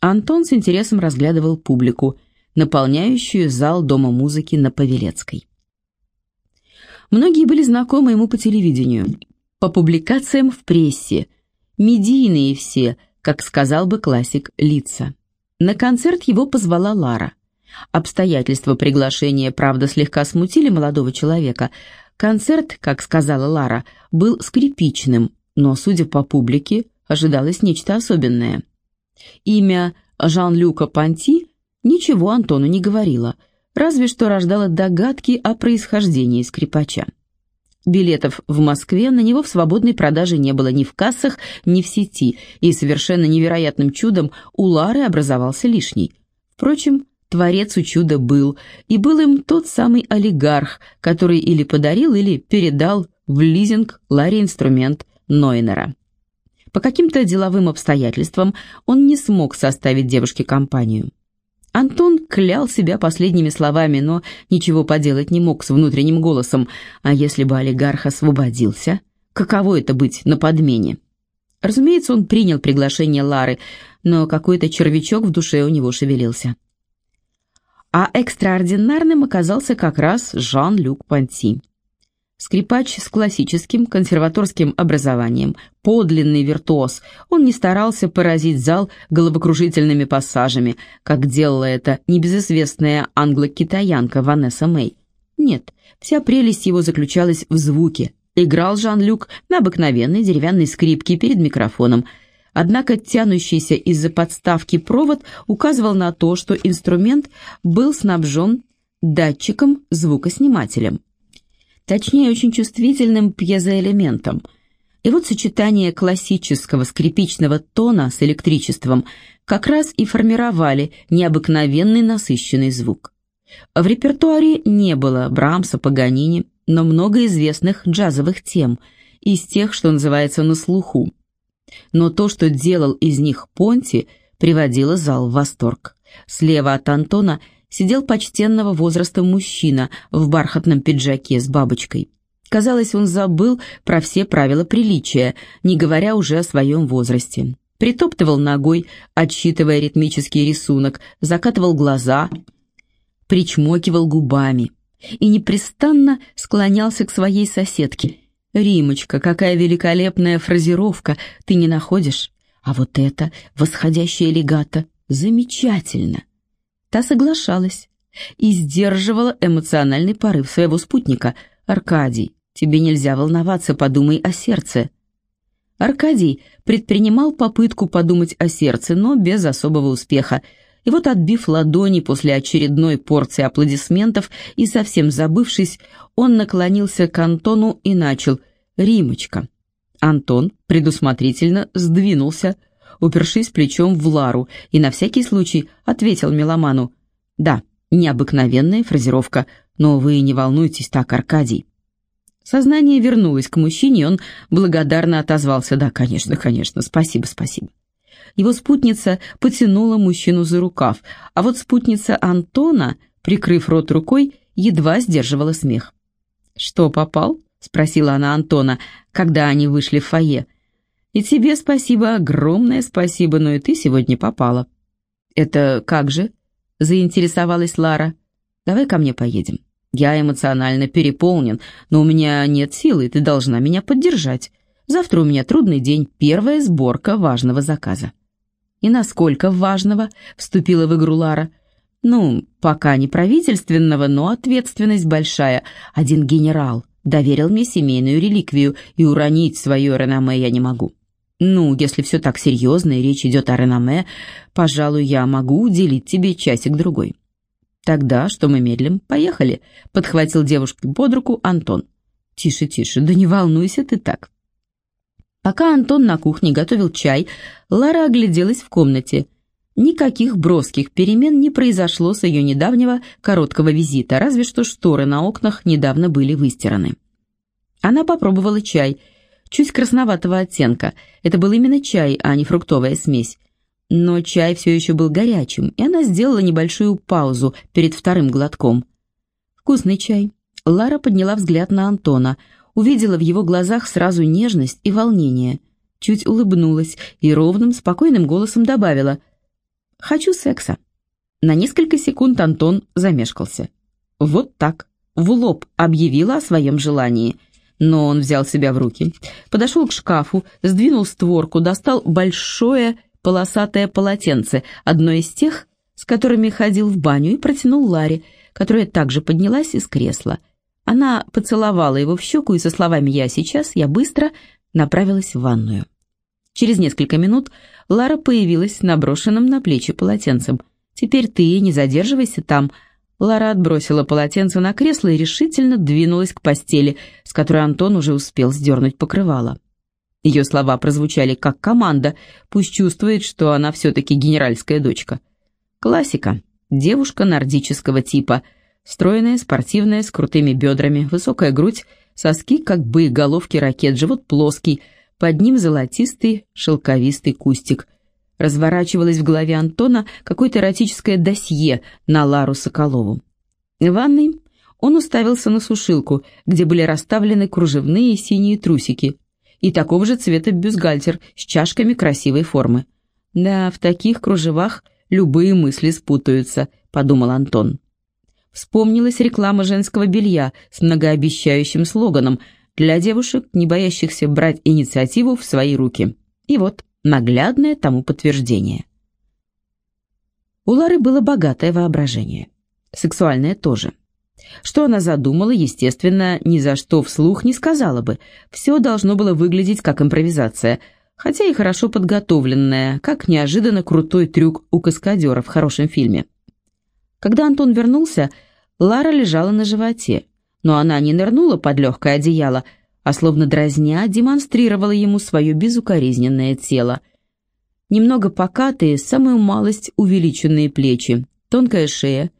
Антон с интересом разглядывал публику, наполняющую зал Дома музыки на Павелецкой. Многие были знакомы ему по телевидению, по публикациям в прессе, медийные все, как сказал бы классик, лица. На концерт его позвала Лара. Обстоятельства приглашения, правда, слегка смутили молодого человека. Концерт, как сказала Лара, был скрипичным, но, судя по публике, ожидалось нечто особенное. Имя Жан-Люка Панти ничего Антону не говорило, разве что рождало догадки о происхождении скрипача. Билетов в Москве на него в свободной продаже не было ни в кассах, ни в сети, и совершенно невероятным чудом у Лары образовался лишний. Впрочем, творец у чуда был, и был им тот самый олигарх, который или подарил, или передал в лизинг Ларе инструмент Нойнера. По каким-то деловым обстоятельствам он не смог составить девушке компанию. Антон клял себя последними словами, но ничего поделать не мог с внутренним голосом. А если бы олигарх освободился? Каково это быть на подмене? Разумеется, он принял приглашение Лары, но какой-то червячок в душе у него шевелился. А экстраординарным оказался как раз Жан-Люк Панти. Скрипач с классическим консерваторским образованием, подлинный виртуоз, он не старался поразить зал головокружительными пассажами, как делала это небезызвестная англо-китаянка Ванесса Мэй. Нет, вся прелесть его заключалась в звуке. Играл Жан-Люк на обыкновенной деревянной скрипке перед микрофоном, однако тянущийся из-за подставки провод указывал на то, что инструмент был снабжен датчиком-звукоснимателем точнее очень чувствительным пьезоэлементом. И вот сочетание классического скрипичного тона с электричеством как раз и формировали необыкновенный насыщенный звук. В репертуаре не было Брамса, Паганини, но много известных джазовых тем, из тех, что называется на слуху. Но то, что делал из них Понти, приводило зал в восторг. Слева от Антона – сидел почтенного возраста мужчина в бархатном пиджаке с бабочкой. Казалось, он забыл про все правила приличия, не говоря уже о своем возрасте. Притоптывал ногой, отсчитывая ритмический рисунок, закатывал глаза, причмокивал губами и непрестанно склонялся к своей соседке. «Римочка, какая великолепная фразировка, ты не находишь? А вот это, восходящее легато, замечательно!» Та соглашалась и сдерживала эмоциональный порыв своего спутника. «Аркадий, тебе нельзя волноваться, подумай о сердце». Аркадий предпринимал попытку подумать о сердце, но без особого успеха. И вот, отбив ладони после очередной порции аплодисментов и совсем забывшись, он наклонился к Антону и начал «Римочка». Антон предусмотрительно сдвинулся, упершись плечом в Лару, и на всякий случай ответил меломану. «Да, необыкновенная фразировка, но вы не волнуйтесь так, Аркадий». Сознание вернулось к мужчине, он благодарно отозвался. «Да, конечно, конечно, спасибо, спасибо». Его спутница потянула мужчину за рукав, а вот спутница Антона, прикрыв рот рукой, едва сдерживала смех. «Что, попал?» — спросила она Антона, когда они вышли в фойе. И тебе спасибо, огромное спасибо, но и ты сегодня попала». «Это как же?» — заинтересовалась Лара. «Давай ко мне поедем. Я эмоционально переполнен, но у меня нет силы, и ты должна меня поддержать. Завтра у меня трудный день, первая сборка важного заказа». «И насколько важного?» — вступила в игру Лара. «Ну, пока не правительственного, но ответственность большая. Один генерал доверил мне семейную реликвию, и уронить свое реноме я не могу. «Ну, если все так серьезно и речь идет о реноме, пожалуй, я могу уделить тебе часик-другой». «Тогда, что мы медлим, поехали», — подхватил девушку под руку Антон. «Тише, тише, да не волнуйся ты так». Пока Антон на кухне готовил чай, Лара огляделась в комнате. Никаких броских перемен не произошло с ее недавнего короткого визита, разве что шторы на окнах недавно были выстираны. Она попробовала чай — чуть красноватого оттенка. Это был именно чай, а не фруктовая смесь. Но чай все еще был горячим, и она сделала небольшую паузу перед вторым глотком. «Вкусный чай». Лара подняла взгляд на Антона, увидела в его глазах сразу нежность и волнение. Чуть улыбнулась и ровным, спокойным голосом добавила. «Хочу секса». На несколько секунд Антон замешкался. Вот так, в лоб объявила о своем желании. Но он взял себя в руки, подошел к шкафу, сдвинул створку, достал большое полосатое полотенце, одно из тех, с которыми ходил в баню, и протянул Ларе, которая также поднялась из кресла. Она поцеловала его в щеку и со словами «я сейчас», «я быстро» направилась в ванную. Через несколько минут Лара появилась с наброшенным на плечи полотенцем. «Теперь ты не задерживайся там». Лара отбросила полотенце на кресло и решительно двинулась к постели, с которой Антон уже успел сдернуть покрывало. Ее слова прозвучали как команда, пусть чувствует, что она все-таки генеральская дочка. Классика. Девушка нордического типа. Стройная, спортивная, с крутыми бедрами, высокая грудь, соски как бы головки ракет, живот плоский, под ним золотистый шелковистый кустик. Разворачивалось в голове Антона какое-то эротическое досье на Лару Соколову. В ванной он уставился на сушилку, где были расставлены кружевные синие трусики, и такого же цвета бюстгальтер с чашками красивой формы. Да, в таких кружевах – любые мысли спутаются», — подумал Антон. Вспомнилась реклама женского белья с многообещающим слоганом «Для девушек, не боящихся брать инициативу в свои руки». И вот наглядное тому подтверждение. У Лары было богатое воображение. Сексуальное тоже. Что она задумала, естественно, ни за что вслух не сказала бы. Все должно было выглядеть как импровизация – хотя и хорошо подготовленная, как неожиданно крутой трюк у каскадера в хорошем фильме. Когда Антон вернулся, Лара лежала на животе, но она не нырнула под легкое одеяло, а словно дразня демонстрировала ему свое безукоризненное тело. Немного покатые, самую малость увеличенные плечи, тонкая шея,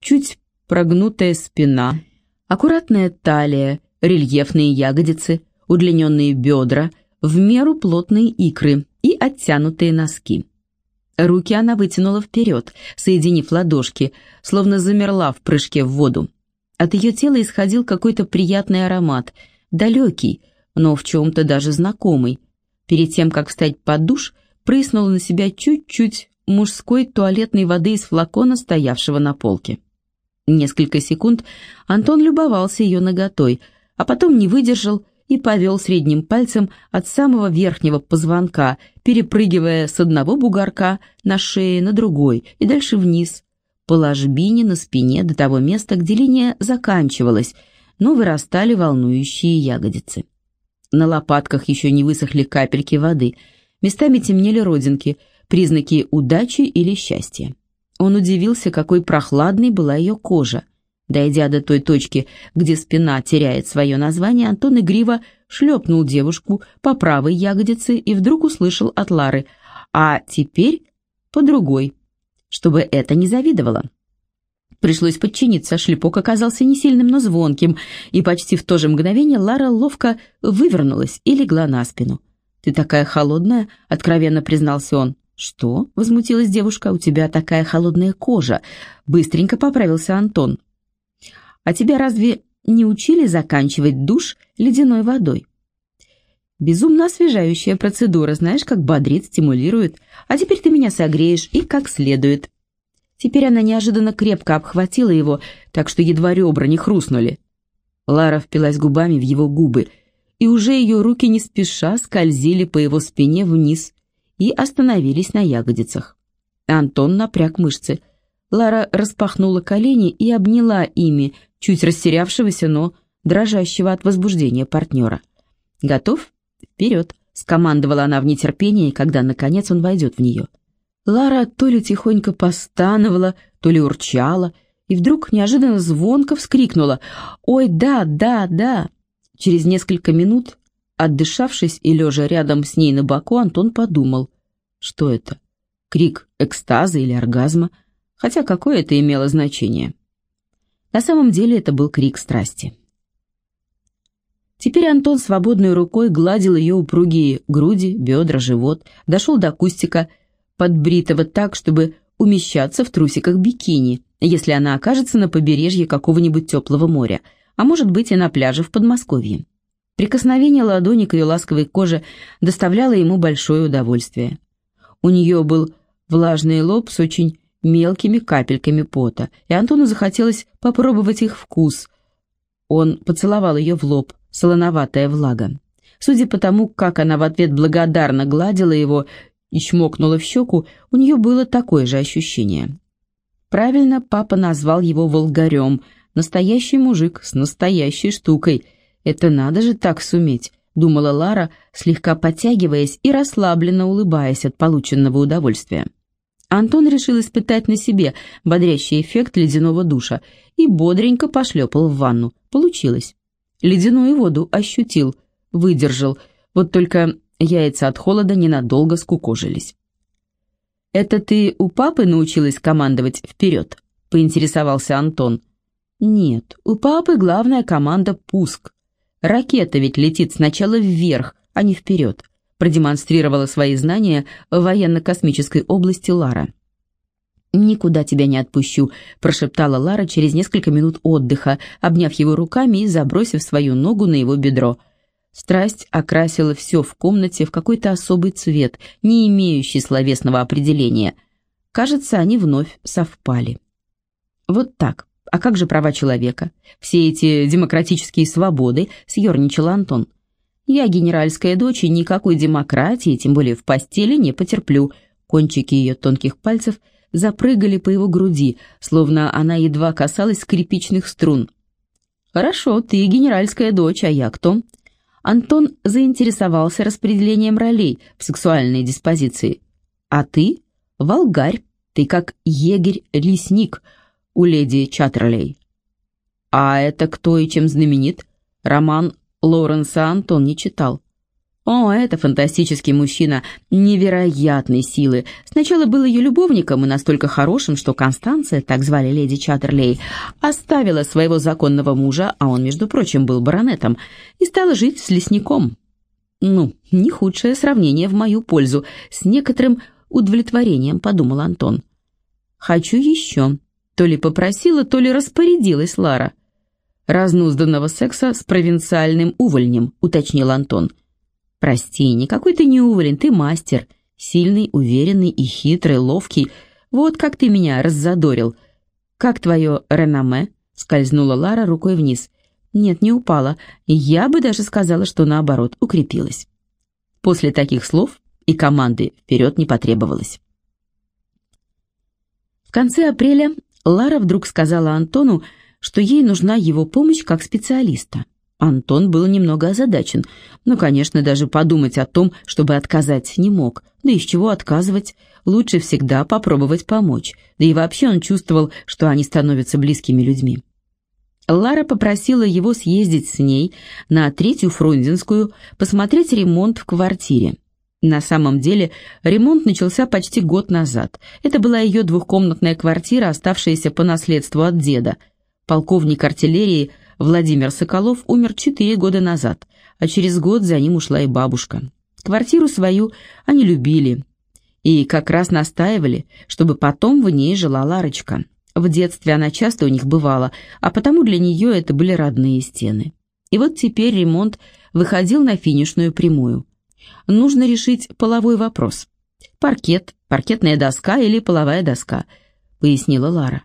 чуть прогнутая спина, аккуратная талия, рельефные ягодицы, удлиненные бедра — в меру плотные икры и оттянутые носки. Руки она вытянула вперед, соединив ладошки, словно замерла в прыжке в воду. От ее тела исходил какой-то приятный аромат, далекий, но в чем-то даже знакомый. Перед тем, как встать под душ, прыснула на себя чуть-чуть мужской туалетной воды из флакона, стоявшего на полке. Несколько секунд Антон любовался ее наготой, а потом не выдержал и повел средним пальцем от самого верхнего позвонка, перепрыгивая с одного бугорка на шее на другой и дальше вниз, по ложбине на спине до того места, где линия заканчивалась, но вырастали волнующие ягодицы. На лопатках еще не высохли капельки воды, местами темнели родинки, признаки удачи или счастья. Он удивился, какой прохладной была ее кожа – Дойдя до той точки, где спина теряет свое название, Антон игриво шлепнул девушку по правой ягодице и вдруг услышал от Лары «А теперь по другой», чтобы это не завидовало. Пришлось подчиниться, шлепок оказался не сильным, но звонким, и почти в то же мгновение Лара ловко вывернулась и легла на спину. «Ты такая холодная», — откровенно признался он. «Что?» — возмутилась девушка. «У тебя такая холодная кожа». Быстренько поправился Антон. А тебя разве не учили заканчивать душ ледяной водой? Безумно освежающая процедура, знаешь, как бодрит, стимулирует. А теперь ты меня согреешь и как следует. Теперь она неожиданно крепко обхватила его, так что едва ребра не хрустнули. Лара впилась губами в его губы, и уже ее руки не спеша скользили по его спине вниз и остановились на ягодицах. Антон напряг мышцы. Лара распахнула колени и обняла ими чуть растерявшегося, но дрожащего от возбуждения партнера. «Готов? Вперед!» — скомандовала она в нетерпении, когда, наконец, он войдет в нее. Лара то ли тихонько постановала, то ли урчала, и вдруг неожиданно звонко вскрикнула «Ой, да, да, да!» Через несколько минут, отдышавшись и лежа рядом с ней на боку, Антон подумал, что это? Крик экстаза или оргазма? Хотя какое это имело значение? На самом деле это был крик страсти. Теперь Антон свободной рукой гладил ее упругие груди, бедра, живот, дошел до кустика, подбритого так, чтобы умещаться в трусиках бикини, если она окажется на побережье какого-нибудь теплого моря, а может быть и на пляже в Подмосковье. Прикосновение ладони к ее ласковой коже доставляло ему большое удовольствие. У нее был влажный лоб с очень мелкими капельками пота, и Антону захотелось попробовать их вкус. Он поцеловал ее в лоб, солоноватая влага. Судя по тому, как она в ответ благодарно гладила его и чмокнула в щеку, у нее было такое же ощущение. Правильно папа назвал его волгарем, настоящий мужик с настоящей штукой. Это надо же так суметь, думала Лара, слегка подтягиваясь и расслабленно улыбаясь от полученного удовольствия. Антон решил испытать на себе бодрящий эффект ледяного душа и бодренько пошлепал в ванну. Получилось. Ледяную воду ощутил, выдержал, вот только яйца от холода ненадолго скукожились. «Это ты у папы научилась командовать вперед?» — поинтересовался Антон. «Нет, у папы главная команда — пуск. Ракета ведь летит сначала вверх, а не вперед продемонстрировала свои знания в военно-космической области Лара. «Никуда тебя не отпущу», – прошептала Лара через несколько минут отдыха, обняв его руками и забросив свою ногу на его бедро. Страсть окрасила все в комнате в какой-то особый цвет, не имеющий словесного определения. Кажется, они вновь совпали. Вот так. А как же права человека? Все эти демократические свободы, съерничал Антон. Я генеральская дочь и никакой демократии, тем более в постели, не потерплю. Кончики ее тонких пальцев запрыгали по его груди, словно она едва касалась скрипичных струн. «Хорошо, ты генеральская дочь, а я кто?» Антон заинтересовался распределением ролей в сексуальной диспозиции. «А ты — волгарь, ты как егерь-лесник у леди Чаттерлей». «А это кто и чем знаменит?» Роман Лоренса Антон не читал. О, это фантастический мужчина невероятной силы. Сначала был ее любовником и настолько хорошим, что Констанция, так звали леди Чаттерлей, оставила своего законного мужа, а он, между прочим, был баронетом, и стала жить с лесником. Ну, не худшее сравнение в мою пользу, с некоторым удовлетворением, подумал Антон. Хочу еще. То ли попросила, то ли распорядилась Лара разнузданного секса с провинциальным увольнем», — уточнил Антон. «Прости, никакой ты не уволень, ты мастер. Сильный, уверенный и хитрый, ловкий. Вот как ты меня раззадорил. Как твое реноме?» — скользнула Лара рукой вниз. «Нет, не упала. Я бы даже сказала, что наоборот, укрепилась». После таких слов и команды вперед не потребовалось. В конце апреля Лара вдруг сказала Антону, что ей нужна его помощь как специалиста. Антон был немного озадачен, но, конечно, даже подумать о том, чтобы отказать, не мог. Да из чего отказывать? Лучше всегда попробовать помочь. Да и вообще он чувствовал, что они становятся близкими людьми. Лара попросила его съездить с ней на Третью Фрунзенскую, посмотреть ремонт в квартире. На самом деле ремонт начался почти год назад. Это была ее двухкомнатная квартира, оставшаяся по наследству от деда – Полковник артиллерии Владимир Соколов умер четыре года назад, а через год за ним ушла и бабушка. Квартиру свою они любили и как раз настаивали, чтобы потом в ней жила Ларочка. В детстве она часто у них бывала, а потому для нее это были родные стены. И вот теперь ремонт выходил на финишную прямую. Нужно решить половой вопрос. Паркет, паркетная доска или половая доска, пояснила Лара.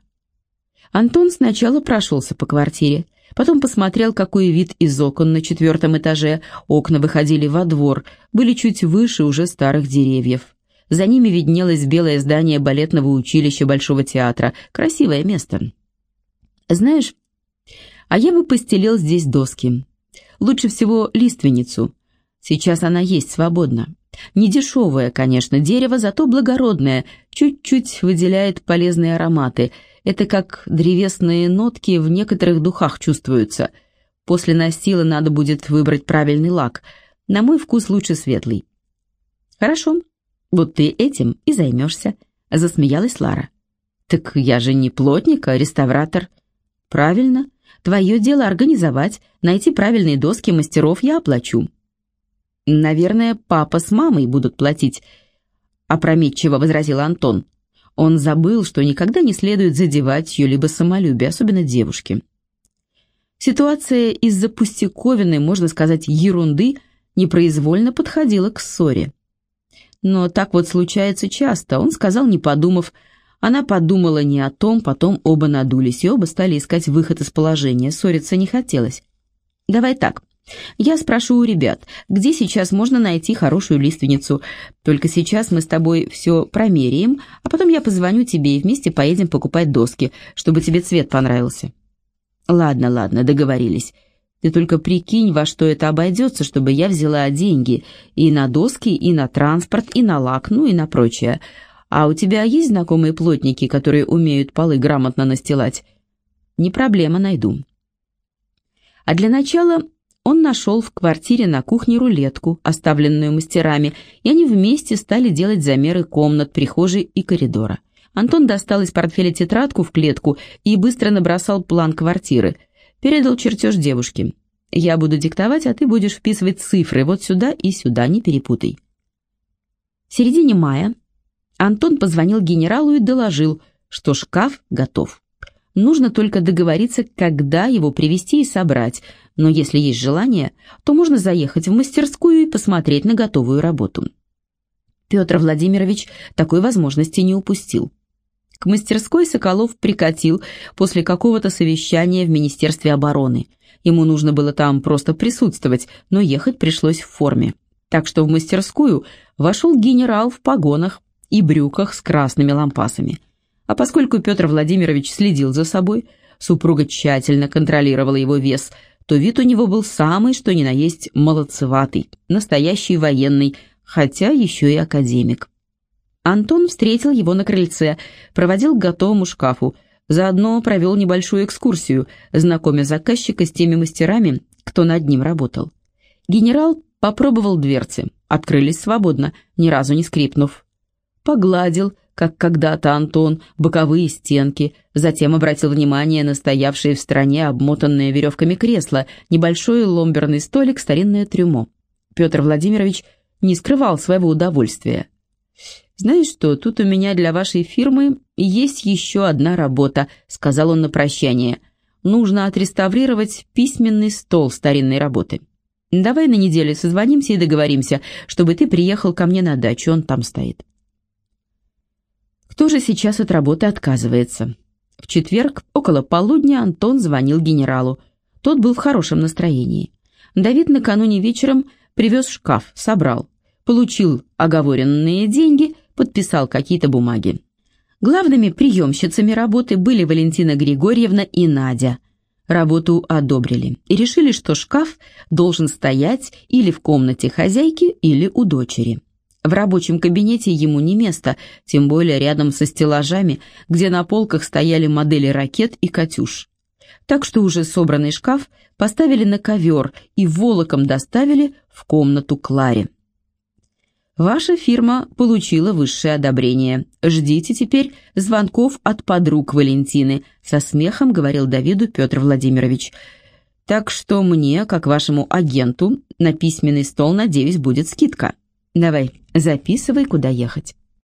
Антон сначала прошелся по квартире, потом посмотрел, какой вид из окон на четвертом этаже. Окна выходили во двор, были чуть выше уже старых деревьев. За ними виднелось белое здание балетного училища Большого театра. Красивое место. «Знаешь, а я бы постелил здесь доски. Лучше всего лиственницу. Сейчас она есть свободно. Не дешевое, конечно, дерево, зато благородное, чуть-чуть выделяет полезные ароматы – это как древесные нотки в некоторых духах чувствуются. После настила надо будет выбрать правильный лак. На мой вкус лучше светлый. Хорошо, вот ты этим и займешься, засмеялась Лара. Так я же не плотник, а реставратор. Правильно. Твое дело организовать, найти правильные доски мастеров я оплачу. Наверное, папа с мамой будут платить, опрометчиво возразил Антон. Он забыл, что никогда не следует задевать чье-либо самолюбие, особенно девушки. Ситуация из-за пустяковины, можно сказать, ерунды, непроизвольно подходила к ссоре. Но так вот случается часто, он сказал, не подумав. Она подумала не о том, потом оба надулись, и оба стали искать выход из положения, ссориться не хотелось. «Давай так, я спрошу у ребят, где сейчас можно найти хорошую лиственницу. Только сейчас мы с тобой все промеряем, а потом я позвоню тебе и вместе поедем покупать доски, чтобы тебе цвет понравился». «Ладно, ладно, договорились. Ты только прикинь, во что это обойдется, чтобы я взяла деньги и на доски, и на транспорт, и на лак, ну и на прочее. А у тебя есть знакомые плотники, которые умеют полы грамотно настилать?» «Не проблема, найду». А для начала он нашел в квартире на кухне рулетку, оставленную мастерами, и они вместе стали делать замеры комнат, прихожей и коридора. Антон достал из портфеля тетрадку в клетку и быстро набросал план квартиры. Передал чертеж девушке. «Я буду диктовать, а ты будешь вписывать цифры вот сюда и сюда, не перепутай». В середине мая Антон позвонил генералу и доложил, что шкаф готов. Нужно только договориться, когда его привезти и собрать, но если есть желание, то можно заехать в мастерскую и посмотреть на готовую работу. Петр Владимирович такой возможности не упустил. К мастерской Соколов прикатил после какого-то совещания в Министерстве обороны. Ему нужно было там просто присутствовать, но ехать пришлось в форме. Так что в мастерскую вошел генерал в погонах и брюках с красными лампасами – а поскольку Петр Владимирович следил за собой, супруга тщательно контролировала его вес, то вид у него был самый, что ни на есть, молодцеватый, настоящий военный, хотя еще и академик. Антон встретил его на крыльце, проводил к готовому шкафу, заодно провел небольшую экскурсию, знакомя заказчика с теми мастерами, кто над ним работал. Генерал попробовал дверцы, открылись свободно, ни разу не скрипнув. Погладил, как когда-то Антон, боковые стенки, затем обратил внимание на стоявшие в стороне обмотанные веревками кресла, небольшой ломберный столик, старинное трюмо. Петр Владимирович не скрывал своего удовольствия. «Знаешь что, тут у меня для вашей фирмы есть еще одна работа», — сказал он на прощание. «Нужно отреставрировать письменный стол старинной работы. Давай на неделю созвонимся и договоримся, чтобы ты приехал ко мне на дачу, он там стоит». Кто же сейчас от работы отказывается? В четверг около полудня Антон звонил генералу. Тот был в хорошем настроении. Давид накануне вечером привез шкаф, собрал. Получил оговоренные деньги, подписал какие-то бумаги. Главными приемщицами работы были Валентина Григорьевна и Надя. Работу одобрили и решили, что шкаф должен стоять или в комнате хозяйки, или у дочери. В рабочем кабинете ему не место, тем более рядом со стеллажами, где на полках стояли модели ракет и «Катюш». Так что уже собранный шкаф поставили на ковер и волоком доставили в комнату Кларе. Ваша фирма получила высшее одобрение. Ждите теперь звонков от подруг Валентины, со смехом говорил Давиду Петр Владимирович. Так что мне, как вашему агенту, на письменный стол, надеюсь, будет скидка. Давай, записывай, куда ехать.